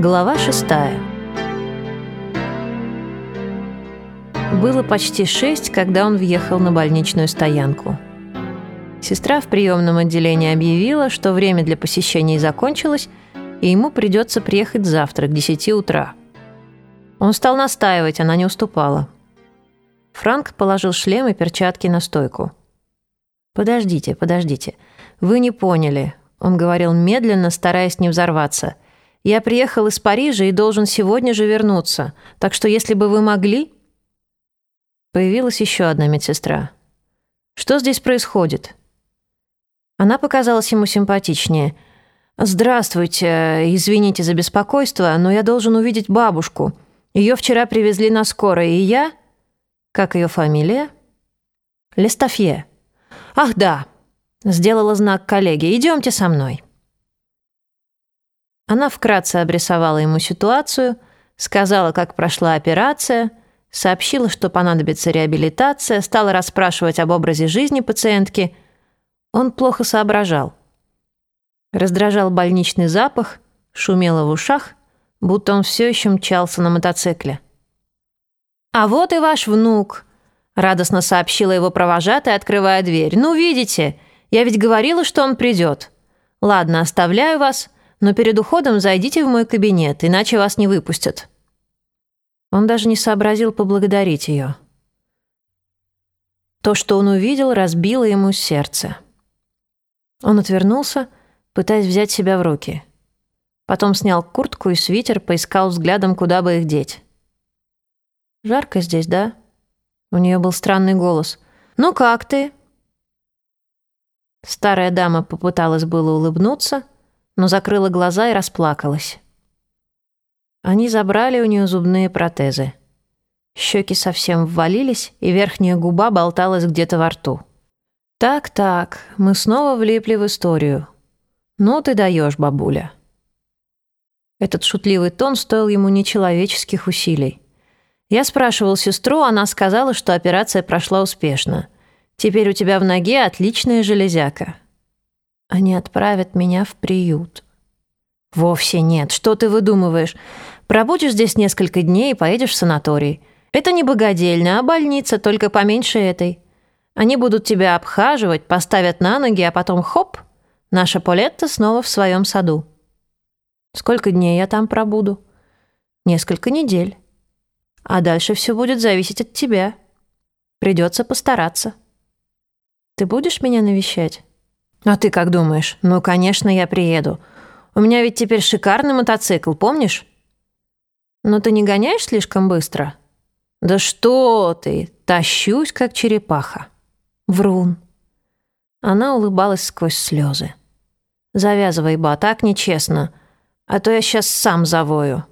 Глава шестая. Было почти шесть, когда он въехал на больничную стоянку. Сестра в приемном отделении объявила, что время для посещений закончилось, и ему придется приехать завтра к десяти утра. Он стал настаивать, она не уступала. Франк положил шлем и перчатки на стойку. «Подождите, подождите. Вы не поняли», — он говорил медленно, стараясь не взорваться — я приехал из Парижа и должен сегодня же вернуться, так что если бы вы могли...» Появилась еще одна медсестра. «Что здесь происходит?» Она показалась ему симпатичнее. «Здравствуйте, извините за беспокойство, но я должен увидеть бабушку. Ее вчера привезли на скорой, и я...» «Как ее фамилия?» «Лестафье». «Ах, да!» Сделала знак коллеге. «Идемте со мной». Она вкратце обрисовала ему ситуацию, сказала, как прошла операция, сообщила, что понадобится реабилитация, стала расспрашивать об образе жизни пациентки. Он плохо соображал. Раздражал больничный запах, шумело в ушах, будто он все еще мчался на мотоцикле. «А вот и ваш внук», — радостно сообщила его провожатая, открывая дверь. «Ну, видите, я ведь говорила, что он придет. Ладно, оставляю вас но перед уходом зайдите в мой кабинет, иначе вас не выпустят». Он даже не сообразил поблагодарить ее. То, что он увидел, разбило ему сердце. Он отвернулся, пытаясь взять себя в руки. Потом снял куртку и свитер, поискал взглядом, куда бы их деть. «Жарко здесь, да?» У нее был странный голос. «Ну как ты?» Старая дама попыталась было улыбнуться, но закрыла глаза и расплакалась. Они забрали у нее зубные протезы. Щеки совсем ввалились, и верхняя губа болталась где-то во рту. «Так-так, мы снова влипли в историю. Ну ты даешь, бабуля». Этот шутливый тон стоил ему нечеловеческих усилий. Я спрашивал сестру, она сказала, что операция прошла успешно. Теперь у тебя в ноге отличная железяка. Они отправят меня в приют. Вовсе нет. Что ты выдумываешь? Пробудешь здесь несколько дней и поедешь в санаторий. Это не богадельня, а больница, только поменьше этой. Они будут тебя обхаживать, поставят на ноги, а потом хоп, наша Полетта снова в своем саду. Сколько дней я там пробуду? Несколько недель. А дальше все будет зависеть от тебя. Придется постараться. Ты будешь меня навещать? «А ты как думаешь? Ну, конечно, я приеду. У меня ведь теперь шикарный мотоцикл, помнишь?» «Но ты не гоняешь слишком быстро?» «Да что ты! Тащусь, как черепаха!» «Врун!» Она улыбалась сквозь слезы. «Завязывай, ба, так нечестно, а то я сейчас сам завою».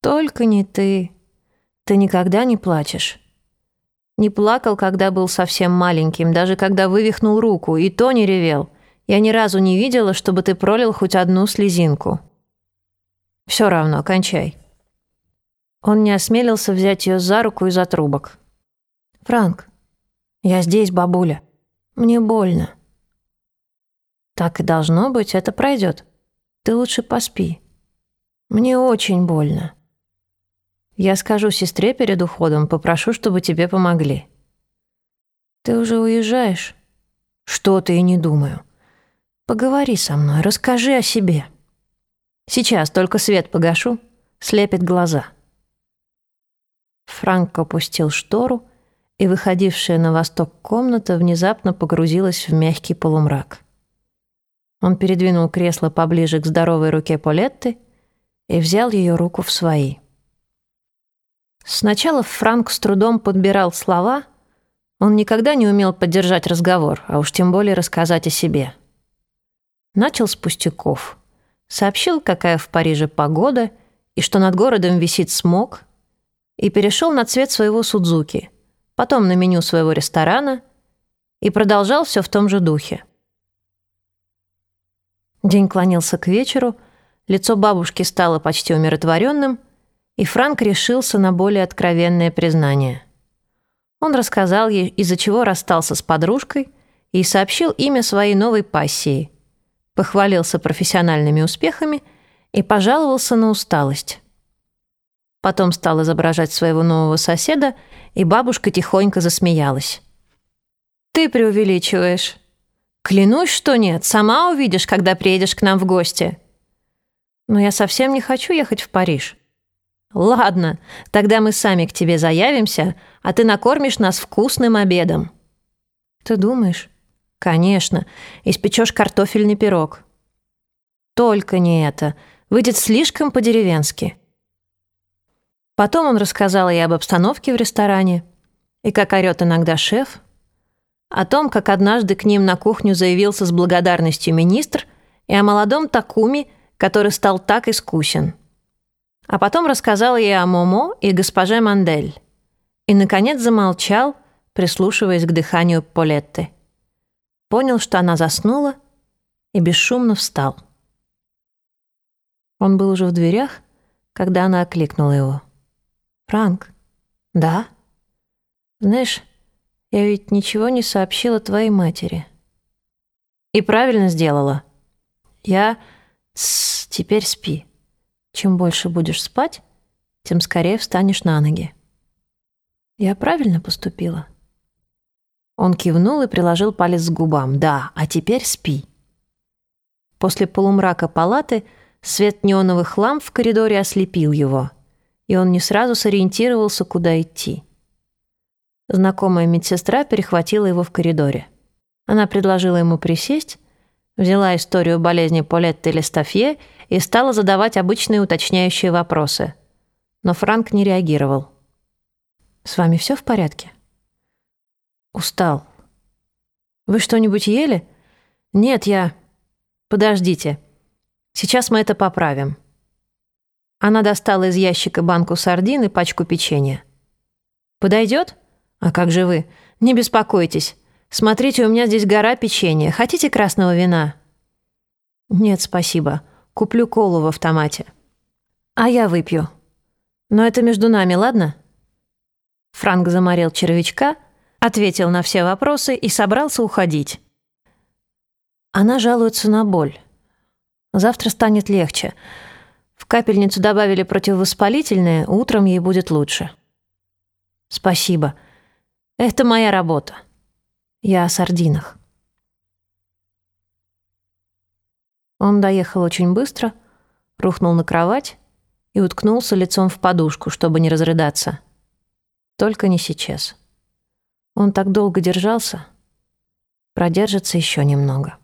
«Только не ты. Ты никогда не плачешь. Не плакал, когда был совсем маленьким, даже когда вывихнул руку, и то не ревел. Я ни разу не видела, чтобы ты пролил хоть одну слезинку. Все равно, кончай. Он не осмелился взять ее за руку из-за трубок. «Франк, я здесь, бабуля. Мне больно». «Так и должно быть, это пройдет. Ты лучше поспи. Мне очень больно». Я скажу сестре перед уходом, попрошу, чтобы тебе помогли». «Ты уже уезжаешь?» «Что-то и не думаю. Поговори со мной, расскажи о себе». «Сейчас, только свет погашу, слепит глаза». Франк опустил штору, и выходившая на восток комната внезапно погрузилась в мягкий полумрак. Он передвинул кресло поближе к здоровой руке Полетты и взял ее руку в свои. Сначала Франк с трудом подбирал слова. Он никогда не умел поддержать разговор, а уж тем более рассказать о себе. Начал с пустяков. Сообщил, какая в Париже погода и что над городом висит смог, и перешел на цвет своего Судзуки, потом на меню своего ресторана и продолжал все в том же духе. День клонился к вечеру, лицо бабушки стало почти умиротворенным — и Франк решился на более откровенное признание. Он рассказал ей, из-за чего расстался с подружкой, и сообщил имя своей новой пассии. Похвалился профессиональными успехами и пожаловался на усталость. Потом стал изображать своего нового соседа, и бабушка тихонько засмеялась. «Ты преувеличиваешь. Клянусь, что нет. Сама увидишь, когда приедешь к нам в гости». «Но я совсем не хочу ехать в Париж». «Ладно, тогда мы сами к тебе заявимся, а ты накормишь нас вкусным обедом». «Ты думаешь?» «Конечно. Испечешь картофельный пирог». «Только не это. Выйдет слишком по-деревенски». Потом он рассказал ей об обстановке в ресторане и как орёт иногда шеф, о том, как однажды к ним на кухню заявился с благодарностью министр и о молодом Такуми, который стал так искусен. А потом рассказал ей о Момо и госпоже Мандель. И, наконец, замолчал, прислушиваясь к дыханию Полетты. Понял, что она заснула, и бесшумно встал. Он был уже в дверях, когда она окликнула его. «Франк?» «Да?» «Знаешь, я ведь ничего не сообщила твоей матери». «И правильно сделала. Я... Тс, теперь спи. Чем больше будешь спать, тем скорее встанешь на ноги». «Я правильно поступила?» Он кивнул и приложил палец к губам. «Да, а теперь спи». После полумрака палаты свет неоновых ламп в коридоре ослепил его — и он не сразу сориентировался, куда идти. Знакомая медсестра перехватила его в коридоре. Она предложила ему присесть, взяла историю болезни Полетты Лестафье и стала задавать обычные уточняющие вопросы. Но Франк не реагировал. «С вами все в порядке?» «Устал. Вы что-нибудь ели?» «Нет, я...» «Подождите. Сейчас мы это поправим». Она достала из ящика банку сардин и пачку печенья. «Подойдет? А как же вы? Не беспокойтесь. Смотрите, у меня здесь гора печенья. Хотите красного вина?» «Нет, спасибо. Куплю колу в автомате». «А я выпью. Но это между нами, ладно?» Франк заморел червячка, ответил на все вопросы и собрался уходить. Она жалуется на боль. Завтра станет легче. В капельницу добавили противовоспалительное, утром ей будет лучше. Спасибо. Это моя работа. Я о сардинах. Он доехал очень быстро, рухнул на кровать и уткнулся лицом в подушку, чтобы не разрыдаться. Только не сейчас. Он так долго держался, продержится еще немного.